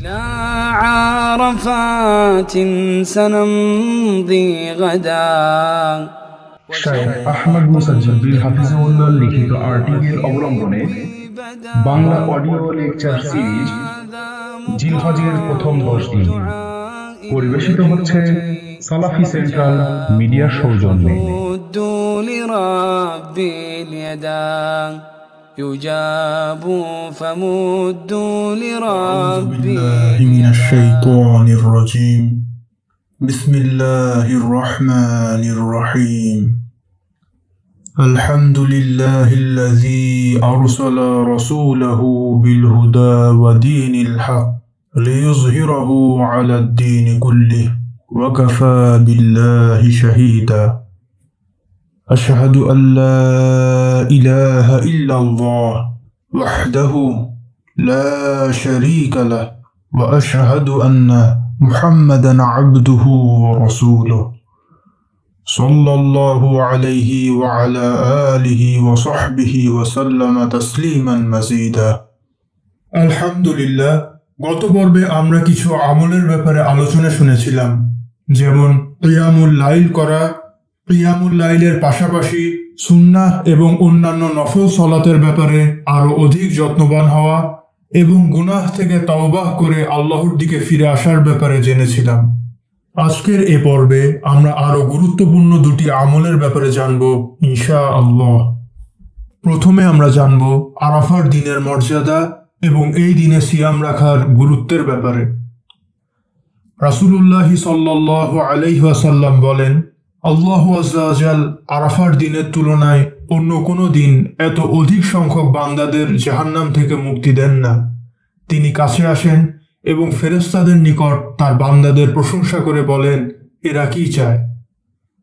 إلى عرفات سنمضي غدا শায়েখ আহমদ মুসা জিব্রিল হাফিজাউল্লাহ লিখিত আর্টিকেল অবলম্বনে বাংলা অডিও লেকচার সিরিজ জিলহজের প্রথম দশ দিন পরিবেশিত হচ্ছে সালাফি সেন্ট্রাল মিডিয়া সৌজন্যে مدوا لربي اليدا يجاب فمدوا لربي بالله من الشيطان الرجيم. بسم الله الرحمن الرحيم. الحمد لله الذي أرسل رسوله بالهدى ودين الحق ليظهره على الدين كله وكفى بالله شهيدا. أشهد أن لا إله إلا الله وحده لا شريك له وأشهد أن محمدا عبده ورسوله صلى الله عليه وعلى آله وصحبه وسلم تسليما مزيدا الحمد لله গত পর্বে আমরা কিছু আমলের ব্যাপারে আলোচনা শুনেছিলাম যেমন কিয়ামুল লাইল করা কিয়ামুল লাইলের পাশাপাশি সুন্নাহ এবং অন্যান্য নফল সলাতের ব্যাপারে আরও অধিক যত্নবান হওয়া এবং গুনাহ থেকে তওবাহ করে আল্লাহর দিকে ফিরে আসার ব্যাপারে জেনেছিলাম। আজকের এ পর্বে আমরা আরও গুরুত্বপূর্ণ দুটি আমলের ব্যাপারে জানব ইনশা আল্লাহ প্রথমে আমরা জানব আরাফার দিনের মর্যাদা এবং এই দিনে সিয়াম রাখার গুরুত্বের ব্যাপারে। রাসূলুল্লাহি সাল্লাল্লাহু আলাইহি ওয়াসাল্লাম বলেন আল্লাহ আজ্জাল আরাফার দিনের তুলনায় অন্য কোনো দিন এত অধিক সংখ্যক বান্দাদের জাহান্নাম থেকে মুক্তি দেন না। তিনি কাছে আসেন এবং ফেরেস্তাদের নিকট তার বান্দাদের প্রশংসা করে বলেন, এরা কি চায়?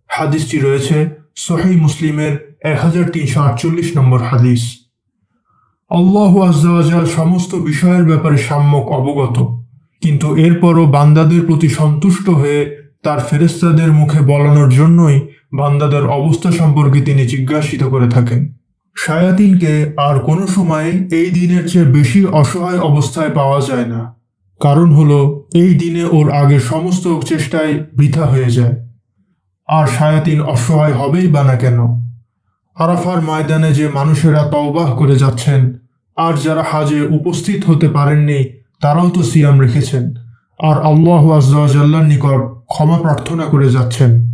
হাদিসটি রয়েছে সহি মুসলিমের এক হাজার তিনশো আটচল্লিশ নম্বর হাদিস। আল্লাহ আজ্জাল সমস্ত বিষয়ের ব্যাপারে সাম্যক অবগত, কিন্তু এরপরও বান্দাদের প্রতি সন্তুষ্ট হয়ে তার ফেরেস্তাদের মুখে বলানোর জন্যই বান্দাদের অবস্থা সম্পর্কে তিনি জিজ্ঞাসিত করে থাকেন। শায়াতিনকে আর কোনো সময় এই দিনের চেয়ে বেশি অসহায় অবস্থায় পাওয়া যায় না। কারণ হলো, এই দিনে ওর আগে সমস্ত চেষ্টায় বৃথা হয়ে যায়। আর শায়াতিন অসহায় হবেই বা না কেন? আরাফার ময়দানে যে মানুষেরা তওবাহ করে যাচ্ছেন, আর যারা হাজে উপস্থিত হতে পারেননি, তারাও তো সিয়াম রেখেছেন। আর আল্লাহ আজ্লার নিকট ক্ষমা প্রার্থনা করে যাচ্ছেন।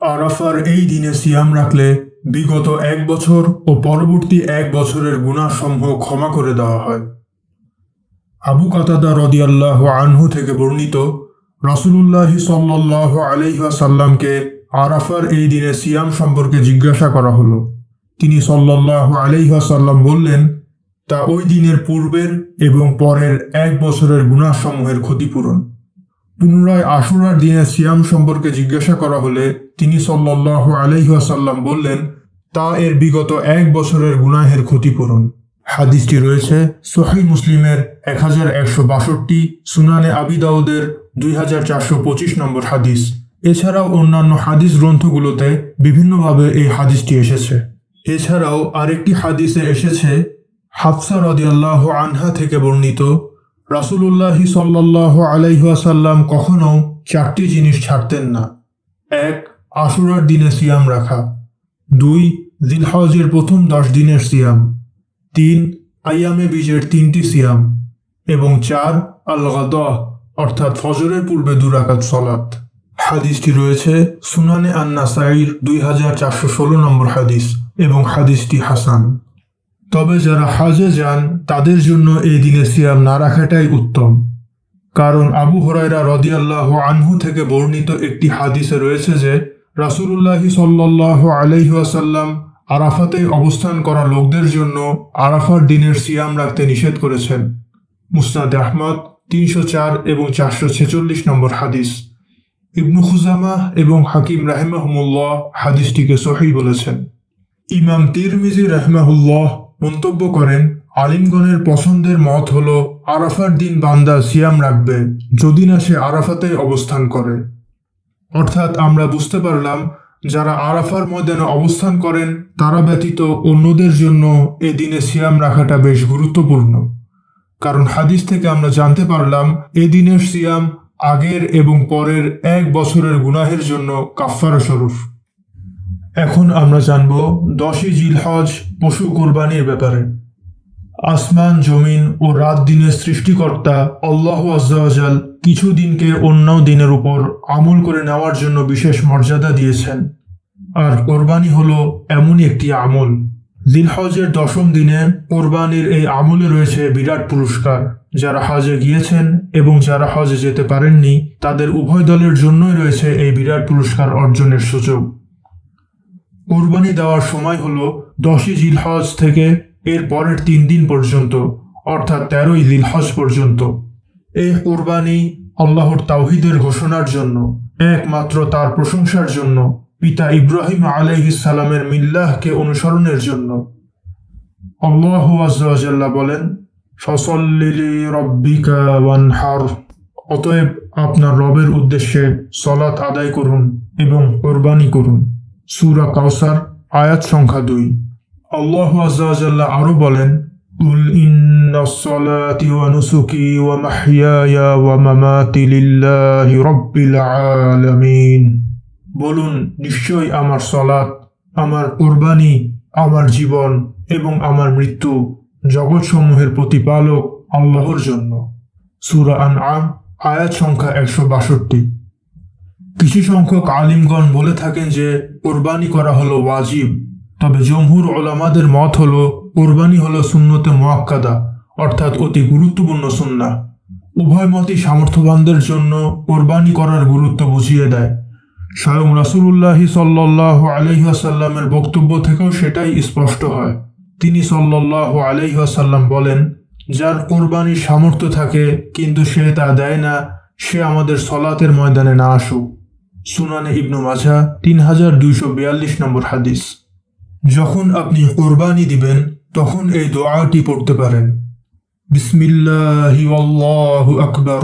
আরাফার এই দিনে সিয়াম রাখলে বিগত এক বছর ও পরবর্তী এক বছরের গুণাসমূহ ক্ষমা করে দেওয়া হয়। আবু কাতাদা রদিয়াল্লাহ আনহু থেকে বর্ণিত রসুলুল্লাহি সাল্লাহ আলহাসাল্লামকে আরাফার এই দিনে সিয়াম সম্পর্কে জিজ্ঞাসা করা হলো। তিনি সাল্লাহ আলহাসাল্লাম বললেন, তা ওই দিনের পূর্বের এবং পরের এক বছরের গুণাসমূহের ক্ষতিপূরণ। পুনরায় আশুরার দিনে সিয়াম সম্পর্কে জিজ্ঞাসা করা হলে তিনি সাল্লাহ আলহাসাল্লাম বললেন, তা এর বিগত এক বছরের গুনাহের ক্ষতিপূরণ। হাদিসটি রয়েছে সহি মুসলিমের এক হাজার একশো বাষট্টি, সুনানে আবিদাউদের দুই হাজার চারশো পঁচিশ নম্বর হাদিস। এছাড়াও অন্যান্য হাদিস গ্রন্থগুলোতে বিভিন্নভাবে এই হাদিসটি এসেছে। এছাড়াও আরেকটি হাদিসে এসেছে, হাফসা রদিয়াল্লাহ আনহা থেকে বর্ণিত রাসুলুল্লাহি সাল্লাহ আলাইহাসাল্লাম কখনো চারটি জিনিস ছাড়তেন না। এক, আশুরার দিনে সিয়াম রাখা। দুই দিলহজের প্রথম দশ দিনের সিয়াম। তিন, আয়ামে বীজের তিনটি সিয়াম। এবং চার আল গাদহ অর্থাৎ ফজরের পূর্বে দুরাকাত সলাত। হাদিসটি রয়েছে সুনানে আন্না সাইর দুই হাজার চারশো ষোলো নম্বর হাদিস এবং হাদিসটি হাসান। তবে যারা হাজে যান, তাদের জন্য এই দিনে সিয়াম না রাখাটাই উত্তম। কারণ আবু হরাইরা রদিয়াল্লাহ আনহু থেকে বর্ণিত একটি হাদিসে রয়েছে যে, রাসুলুল্লাহি সাল্লাহ আলহিহাসাল্লাম আরাফাতে অবস্থান করা লোকদের জন্য আরাফার দিনের সিয়াম রাখতে নিষেধ করেছেন। মুসনাদ আহমদ, তিনশো চার এবং চারশো ছেচল্লিশ নম্বর হাদিস। ইবনু খুজামা এবং হাকিম রাহেমাহমুল্লাহ হাদিসটিকে সহি বলেছেন। ইমাম তিরমিজি রাহমাহুল্লাহ মন্তব্য করেন, আলিমগণের পছন্দের মত হল, আরাফার দিন বান্দা সিয়াম রাখবে, যদি না সে আরাফাতে অবস্থান করে। অর্থাৎ আমরা বুঝতে পারলাম, যারা আরাফার ময়দানে অবস্থান করেন, তারা ব্যতীত অন্যদের জন্য এ দিনে সিয়াম রাখাটা বেশ গুরুত্বপূর্ণ। কারণ হাদিস থেকে আমরা জানতে পারলাম, এ দিনের সিয়াম আগের এবং পরের এক বছরের গুনাহের জন্য কাফারা স্বরূপ। এখন আমরা জানব দশই জিলহজ পশু কোরবানির ব্যাপারে। আসমান, জমিন ও রাত দিনের সৃষ্টিকর্তা আল্লাহ আজ্জাওয়াজাল কিছু দিনকে অন্য দিনের উপর আমল করে নেওয়ার জন্য বিশেষ মর্যাদা দিয়েছেন। আর কোরবানি হলো এমনই একটি আমল। জিলহজের দশম দিনে কোরবানির এই আমলে রয়েছে বিরাট পুরস্কার। যারা হজে গিয়েছেন এবং যারা হজে যেতে পারেননি, তাদের উভয় দলের জন্যই রয়েছে এই বিরাট পুরস্কার অর্জনের সুযোগ। কোরবানি দেওয়ার সময় হলো দশই জিলহজ থেকে এর পরের তিন দিন পর্যন্ত, অর্থাৎ তেরোই জিলহজ পর্যন্ত। এই কোরবানি আল্লাহর তাওহিদের ঘোষণার জন্য, একমাত্র তার প্রশংসার জন্য, পিতা ইব্রাহিম আলাইহিসালামের মিল্লাহকে অনুসরণের জন্য। আল্লাহ আজ্লাহ বলেন ফসল্লিলি রব্বিকা ওয়ানহার। অতএব আপনার রবের উদ্দেশ্যে সলাত আদায় করুন এবং কোরবানি করুন। সুরা কাউসার আয়াত সংখ্যা দুই আল্লাহ আজ্লাহ আরো বলেন قل إن الصلاة ونسكي ومحياي ومماتي لله رب العالمين বলুন নিশ্চয় আমার সলাৎ আমার কোরবানি আমার জীবন এবং আমার মৃত্যু জগৎসমূহের প্রতিপালক আল্লাহর জন্য সুরা আন আম আয়াত সংখ্যা একশো বাষট্টি কিছু সংখ্যক আলিমগণ বলে থাকেন যে, কোরবানি করা হলো ওয়াজিব। তবে জমহুর ওলামাদের মত হলো, কোরবানি হলো সুন্নতে মোয়াক্কাদা, অর্থাৎ অতি গুরুত্বপূর্ণ সুন্না উভয় মতই সামর্থ্যবানদের জন্য কোরবানি করার গুরুত্ব বুঝিয়ে দেয়। স্বয়ং রাসুলুল্লাহি সাল্লাহ আলহিহাসাল্লামের বক্তব্য থেকেও সেটাই স্পষ্ট হয়। তিনি সাল্লাহ আলহিহাসাল্লাম বলেন, যার কোরবানির সামর্থ্য থাকে, কিন্তু সে তা দেয় না, সে আমাদের সলাতের ময়দানে না আসুক। সুনানে ইবনু মাঝা তিন হাজার দুইশো বিয়াল্লিশ নম্বর হাদিস। যখন আপনি কোরবানি দিবেন, তখন এই দোয়াটি পড়তে পারেন। বিসমিল্লাহি আল্লাহু আকবার।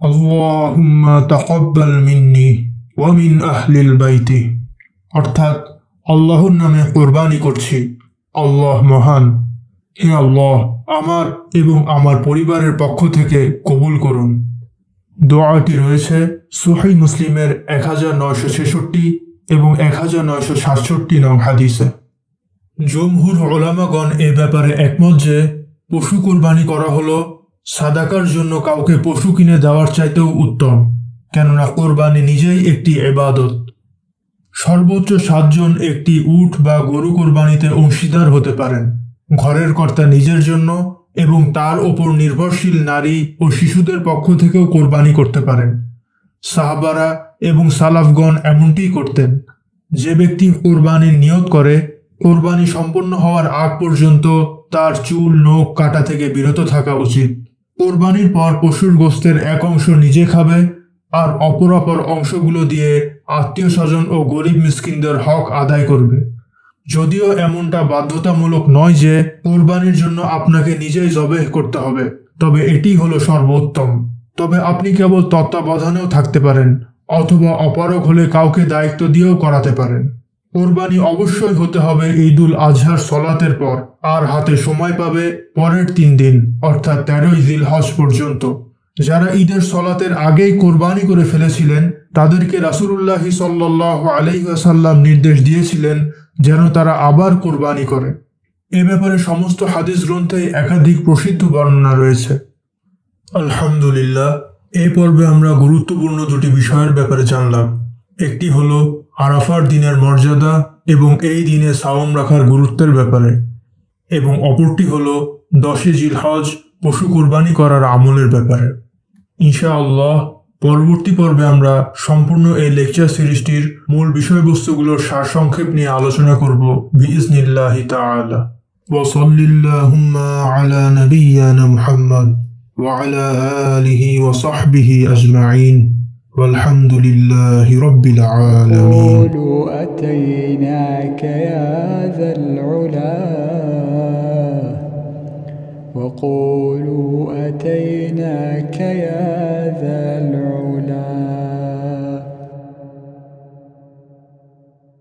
আল্লাহুম্মা তাকাব্বাল মিন্নি ওয়া মিন আহলিল বাইতি। অর্থাৎ, আল্লাহর নামে কোরবানি করছি। আল্লাহ মহান। হে আল্লাহ, আমার এবং আমার পরিবারের পক্ষ থেকে কবুল করুন। দোয়াটি রয়েছে সুহাই মুসলিমের এক হাজার নয়শো ছেষট্টি এবং এক হাজার নয়শো সাতষট্টি নং হাদিসে। জমহুর ওলামাগণ এ ব্যাপারে একমত যে, পশু কোরবানি করা হলো সাদাকার জন্য কাউকে পশু কিনে দেওয়ার চাইতেও উত্তম, কেননা কোরবানি নিজেই একটি এবাদত সর্বোচ্চ সাতজন একটি উট বা গরু কোরবানিতে অংশীদার হতে পারেন, ঘরের কর্তা নিজের জন্য এবং তার ওপর নির্ভরশীল নারী ও শিশুদের পক্ষ থেকেও কোরবানি করতে পারেন। সাহাবারা এবং সালাফগণ এমনটিই করতেন। যে ব্যক্তি কোরবানির নিয়ত করে, কোরবানি সম্পন্ন হওয়ার আগ পর্যন্ত তার চুল, নখ, কাটা থেকে বিরত থাকা উচিত। কোরবানির পর পশুর গোস্তের এক অংশ নিজে খাবে আর অপর অপর অংশগুলো দিয়ে আত্মীয় স্বজন ও গরিব মিসকিনদের হক আদায় করবে। যদিও এমনটা বাধ্যতামূলক নয় যে কোরবানির জন্য আপনাকে নিজেই জবেহ করতে হবে, তবে এটি হলো সর্বোত্তম। তবে আপনি কেবল তত্ত্বাবধানেও থাকতে পারেন, অথবা অপারক হলে কাউকে দায়িত্ব দিয়েও করাতে পারেন। কোরবানি অবশ্যই হতে হবে ঈদুল আজহার সলাতের পর, আর হাতে সময় পাবে পরের তিন দিন, অর্থাৎ তেরোই দিল হজ পর্যন্ত। যারা ঈদের সলাতের আগেই কোরবানি করে ফেলেছিলেন, তাদেরকে রাসুলুল্লাহি সাল্লাহ আলাইসাল্লাম নির্দেশ দিয়েছিলেন যেন তারা আবার কোরবানি করে। এ ব্যাপারে সমস্ত হাদিস গ্রন্থে একাধিক প্রসিদ্ধ বর্ণনা রয়েছে। আলহামদুলিল্লাহ এই পর্বে আমরা গুরুত্বপূর্ণ দুটি বিষয়ের ব্যাপারে জানলাম একটি হলো আরাফার দিনের মর্যাদা এবং এই দিনে সাওম রাখার গুরুত্বের ব্যাপারে এবং অপরটি হলো দশে জিলহজ পশু কোরবানি করার আমলের ব্যাপারে ইনশাআল্লাহ পরবর্তী পর্বে আমরা সম্পূর্ণ এই লেকচার সিরিজটির মূল বিষয়বস্তুগুলোর সারসংক্ষেপ নিয়ে আলোচনা করব বিইজনিল্লাহি তাআলা وصل اللهم على نبينا محمد وعلى آله وصحبه أجمعين والحمد لله رب العالمين. قولوا أتيناك يا ذا العلا وقولوا أتيناك يا ذا